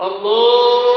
الله